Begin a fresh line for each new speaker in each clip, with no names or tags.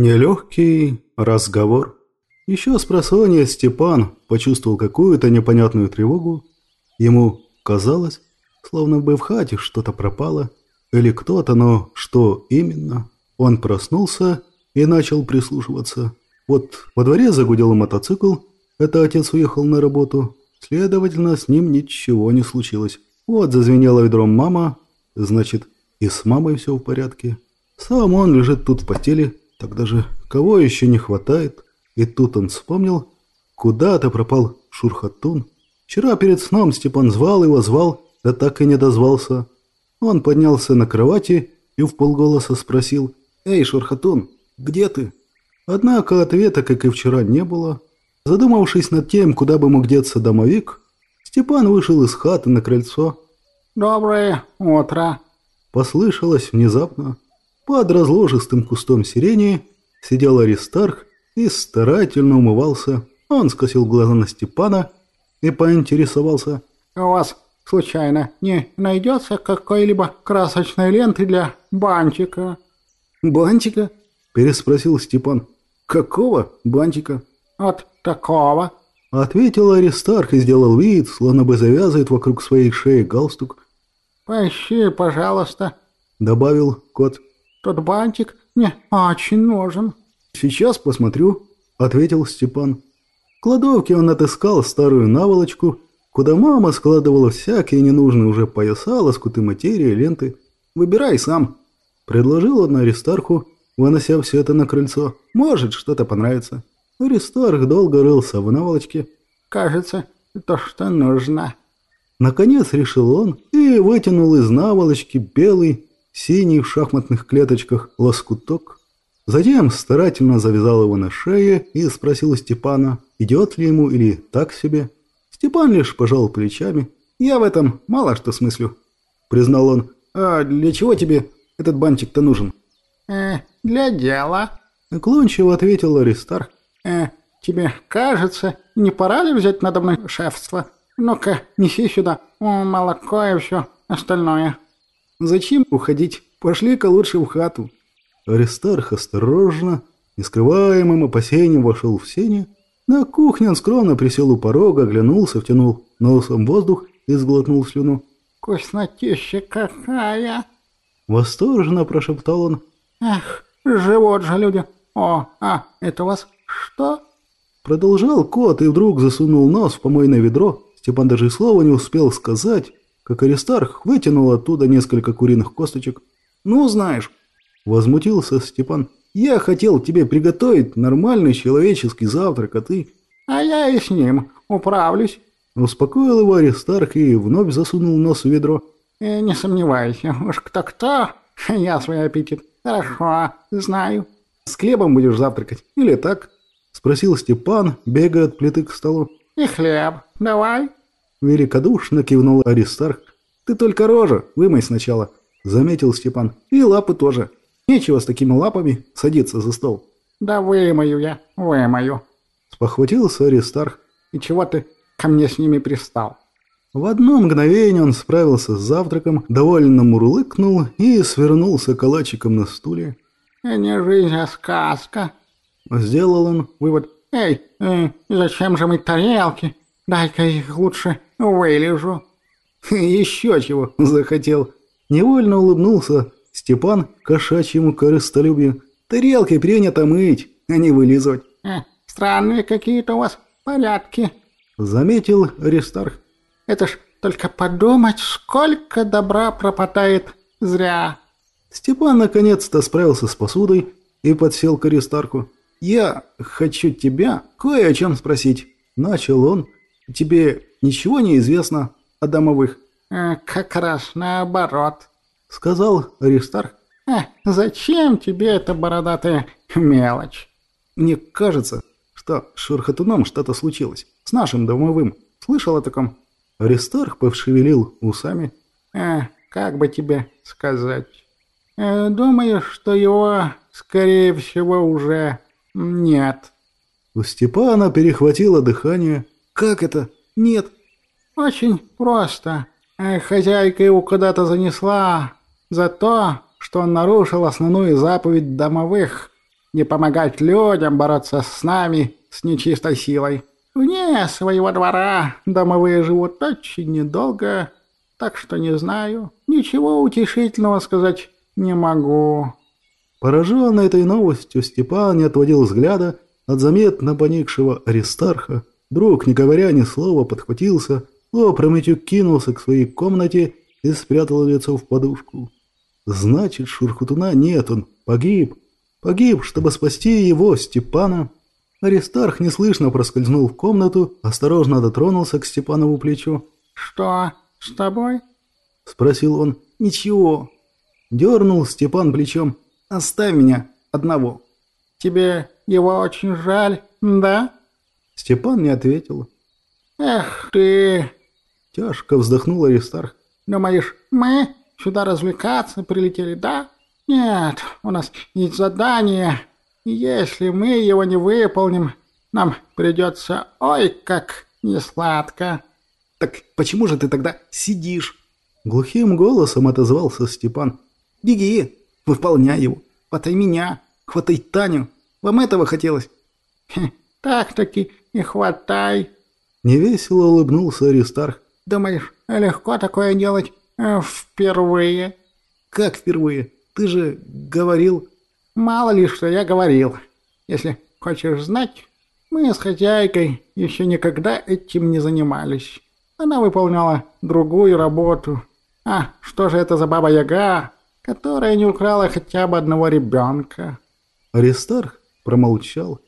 Нелегкий разговор. Еще с просонья Степан почувствовал какую-то непонятную тревогу. Ему казалось, словно бы в хате что-то пропало, или кто-то, но что именно. Он проснулся и начал прислушиваться. Вот во дворе загудел мотоцикл, это отец уехал на работу, следовательно, с ним ничего не случилось. Вот зазвенела ведром мама, значит, и с мамой все в порядке. Сам он лежит тут в постели, Тогда же кого еще не хватает? И тут он вспомнил, куда-то пропал Шурхатун. Вчера перед сном Степан звал его, звал, да так и не дозвался. Он поднялся на кровати и в полголоса спросил, «Эй, Шурхатун, где ты?» Однако ответа, как и вчера, не было. Задумавшись над тем, куда бы мог деться домовик, Степан вышел из хаты на крыльцо.
«Доброе утро!»
Послышалось внезапно. Под разложистым кустом сирени сидел Аристарх и старательно умывался. Он скосил глаза на Степана и поинтересовался.
«У вас, случайно, не найдется какой-либо красочной ленты для бантика?»
«Бантика?» – переспросил Степан. «Какого бантика?»
«От такого», –
ответил Аристарх и сделал вид, словно бы завязывает вокруг своей шеи галстук.
«Поищи, пожалуйста», –
добавил кот.
Тот бантик мне очень нужен».
«Сейчас посмотрю», — ответил Степан. В кладовке он отыскал старую наволочку, куда мама складывала всякие ненужные уже пояса, лоскуты материи, ленты. «Выбирай сам», — предложил он Аристарху, вынося все это на крыльцо. «Может, что-то понравится». Аристарх долго рылся в наволочке.
«Кажется, то, что нужно».
Наконец решил он и вытянул из наволочки белый синий в шахматных клеточках лоскуток. Затем старательно завязал его на шее и спросил Степана, идет ли ему или так себе. Степан лишь пожал плечами. «Я в этом мало что смыслю», — признал он. «А для чего тебе этот бантик-то нужен?»
«Э, для дела», —
уклончиво ответил Аристарх.
«Э, тебе кажется, не пора ли взять надо мной шефство? Ну-ка, неси сюда молоко и все остальное».
Зачем уходить? Пошли-ка лучше в хату. Аристарх осторожно, нескрываемым опасением вошел в сене. На кухне он скромно присел у порога, оглянулся, втянул носом воздух и сглотнул слюну.
«Вкуснотища какая!»
Восторженно прошептал он.
«Эх, живот же люди! О, а, это у вас что?»
Продолжал кот и вдруг засунул нос в помойное ведро. Степан даже слова не успел сказать, как Аристарх вытянул оттуда несколько куриных косточек. «Ну, знаешь», – возмутился Степан, – «я хотел тебе приготовить нормальный человеческий завтрак, а ты...»
«А я и с ним управлюсь», –
успокоил его Аристарх и вновь засунул нос в ведро.
«И не сомневайся, уж кто-кто, я свой аппетит хорошо знаю».
«С хлебом будешь завтракать или так?» – спросил Степан, бегая от плиты к столу.
«И хлеб давай».
Великодушно кивнул Аристарх. «Ты только рожа, вымой сначала», — заметил Степан. «И лапы тоже. Нечего с такими лапами садиться за стол».
«Да вымою я, вымою», —
спохватился Аристарх.
«И чего ты ко мне с ними пристал?»
В одно мгновение он справился с завтраком, довольно мурлыкнул и свернулся калачиком на стуле.
«Не жизнь, а сказка», —
сделал он вывод.
«Эй, э, зачем же мы тарелки? Дай-ка их лучше вылежу».
Еще чего захотел. Невольно улыбнулся Степан кошачьему корыстолюбию. Тарелки принято мыть, а не вылизывать.
Э, странные какие-то у вас порядки.
Заметил Аристарх.
Это ж только подумать, сколько добра пропадает зря.
Степан наконец-то справился с посудой и подсел к Аристарху. «Я хочу тебя кое о чем спросить», — начал он. «Тебе ничего не известно о домовых?»
э, «Как раз наоборот», —
сказал Аристарх.
«Э, «Зачем тебе эта бородатая мелочь?»
«Мне кажется, что с Шурхатуном что-то случилось. С нашим домовым. Слышал о таком?» Аристарх повшевелил усами.
«Э, как бы тебе сказать? Э, думаю, что его, скорее всего, уже нет».
У Степана перехватило дыхание. «Как это? Нет?»
Очень просто. Э, хозяйка его куда-то занесла за то, что он нарушил основную заповедь домовых. не помогать людям бороться с нами, с нечистой силой. Вне своего двора домовые живут очень недолго, так что не знаю, ничего утешительного сказать не могу».
Пораженный этой новостью, Степан не отводил взгляда от заметно поникшего Аристарха. Друг, не говоря ни слова, подхватился, опрометью кинулся к своей комнате и спрятал лицо в подушку. Значит, Шурхутуна нет, он погиб. Погиб, чтобы спасти его, Степана. Аристарх неслышно проскользнул в комнату, осторожно дотронулся к Степанову плечу.
«Что с тобой?»
– спросил он. «Ничего». Дернул Степан плечом. «Оставь меня одного».
«Тебе его очень жаль, да?»
Степан не ответил.
«Эх ты!»
Тяжко вздохнул Аристарх.
«Думаешь, мы сюда развлекаться прилетели, да? Нет, у нас есть задание. Если мы его не выполним, нам придется ой как несладко».
«Так почему же ты тогда сидишь?» Глухим голосом отозвался Степан. «Беги, выполняй его, хватай меня, хватай Таню. Вам этого хотелось?»
«Так-таки и хватай».
Невесело улыбнулся Аристарх.
«Думаешь, легко такое делать э, впервые?»
«Как впервые? Ты же говорил...»
«Мало ли, что я говорил. Если хочешь знать, мы с хозяйкой еще никогда этим не занимались. Она выполняла другую работу. А что же это за баба-яга, которая не украла хотя бы одного ребенка?»
Аристарх промолчал.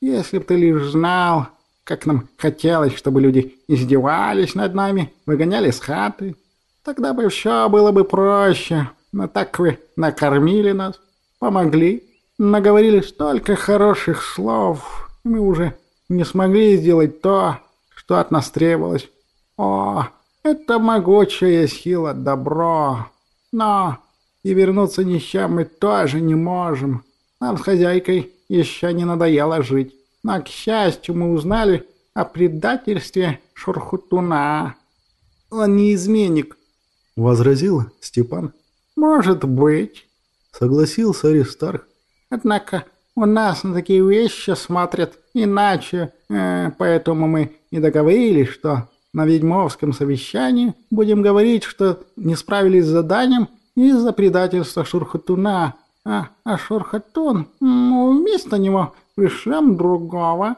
«Если б ты лишь знал, как нам хотелось, чтобы люди издевались над нами, выгоняли с хаты, тогда бы все было бы проще. Но так вы накормили нас, помогли, наговорили столько хороших слов, и мы уже не смогли сделать то, что от нас требовалось. О, это могучая сила добро. Но и вернуться ни с чем мы тоже не можем. Нам с хозяйкой еще не надоело жить. Но, к счастью, мы узнали о предательстве Шурхутуна.
Он не изменник, — возразил Степан.
Может быть, —
согласился Аристарх.
Однако у нас на такие вещи смотрят иначе, э, поэтому мы и договорились, что на ведьмовском совещании будем говорить, что не справились с заданием из-за предательства Шурхатуна, а, а Шурхатун, ну, вместо него пришлем другого.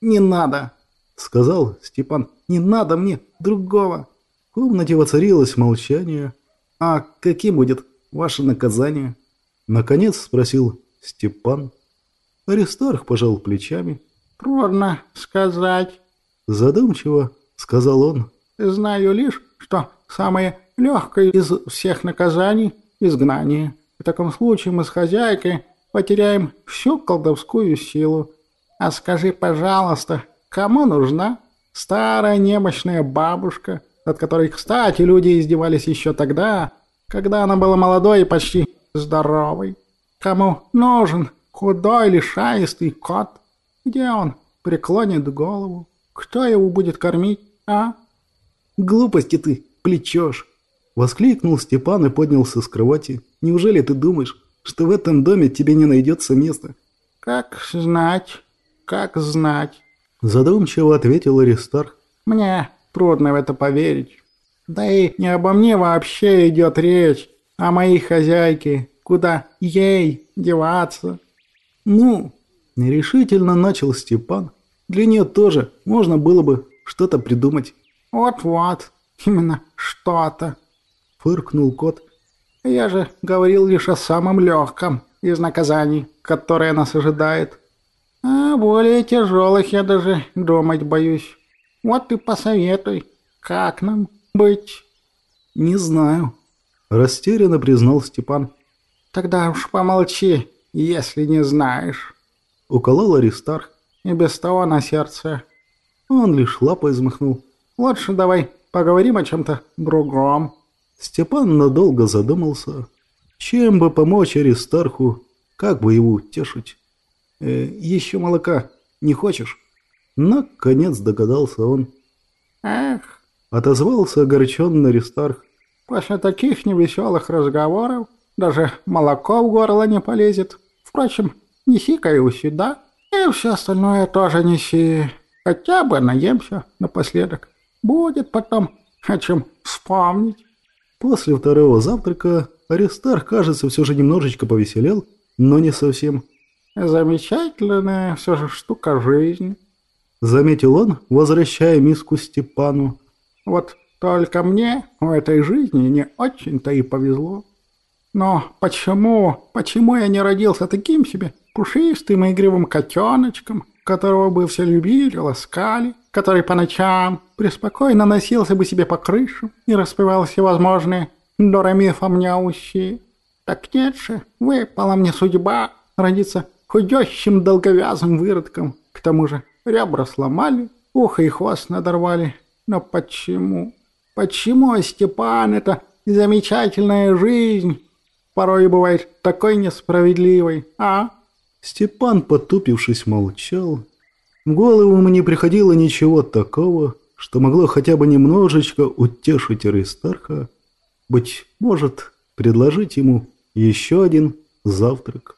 Не надо, сказал Степан. Не надо мне другого. В комнате воцарилось молчание. А каким будет ваше наказание? Наконец спросил Степан. Аристарх пожал плечами.
Трудно сказать.
Задумчиво сказал он.
Знаю лишь, что самое легкое из всех наказаний – изгнание. Таком случае мы с хозяйкой потеряем всю колдовскую силу. А скажи, пожалуйста, кому нужна старая немощная бабушка, от которой, кстати, люди издевались еще тогда, когда она была молодой и почти здоровой? Кому нужен худой лишаистый кот? Где он преклонит голову? Кто его будет кормить, а?
Глупости ты плечешь. Воскликнул Степан и поднялся с кровати. Неужели ты думаешь, что в этом доме тебе не найдется места?
Как знать, как знать.
Задумчиво ответил Аристарх.
Мне трудно в это поверить. Да и не обо мне вообще идет речь, а моей хозяйке. Куда ей деваться?
Ну, нерешительно начал Степан. Для нее тоже можно было бы что-то придумать.
Вот-вот, именно что-то.
Фыркнул кот.
Я же говорил лишь о самом легком из наказаний, которое нас ожидает. А более тяжелых я даже думать боюсь. Вот ты посоветуй, как нам быть?
Не знаю. Растерянно признал Степан.
Тогда уж помолчи, если не знаешь.
Уколол Аристарх.
И без того на сердце.
Он лишь лапой взмахнул.
Лучше давай поговорим о чем-то другом.
Степан надолго задумался, чем бы помочь Аристарху, как бы его утешить. «Э, «Еще молока не хочешь?» Наконец догадался он.
«Эх!»
— отозвался огорченный Аристарх.
«После таких невеселых разговоров даже молоко в горло не полезет. Впрочем, неси-ка его сюда, и все остальное тоже неси. Хотя бы наемся напоследок. Будет потом о чем вспомнить.
После второго завтрака Аристарх, кажется, все же немножечко повеселел, но не совсем.
Замечательная все же штука жизнь.
Заметил он, возвращая миску Степану.
Вот только мне в этой жизни не очень-то и повезло. Но почему, почему я не родился таким себе пушистым и игривым котеночком, которого бы все любили, ласкали, который по ночам преспокойно носился бы себе по крышам и распевал всевозможные дорамифомняущие? Так нет же, выпала мне судьба родиться худющим долговязым выродком. К тому же ребра сломали, ухо и хвост надорвали. Но почему? Почему, Степан, это замечательная жизнь порой бывает такой несправедливой, а?»
Степан, потупившись, молчал. В голову ему не приходило ничего такого, что могло хотя бы немножечко утешить Аристарха, быть может, предложить ему еще один завтрак.